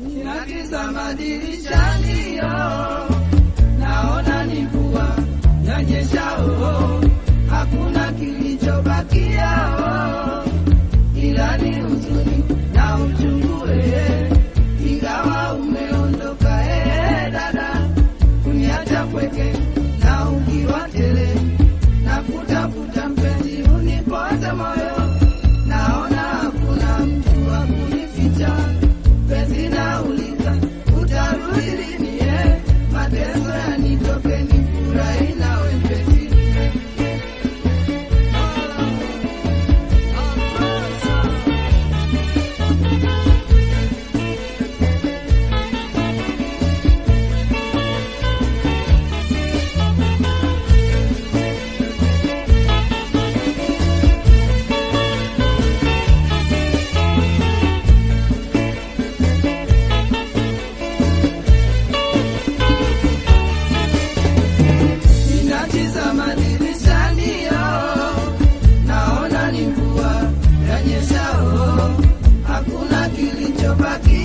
Ninatizama dirishani, oh. naona ni mvua yanyesha, oh, hakuna kilichobakia, oh, ila ni huzuni na uchungu, eh, ingawa umeondoka, ee dada, kuniacha kweke na ukiwa tele. Na kutafuta mpenzi unipote moyo, naona hakuna mtu wa kunificha. hakuna kilichobaki.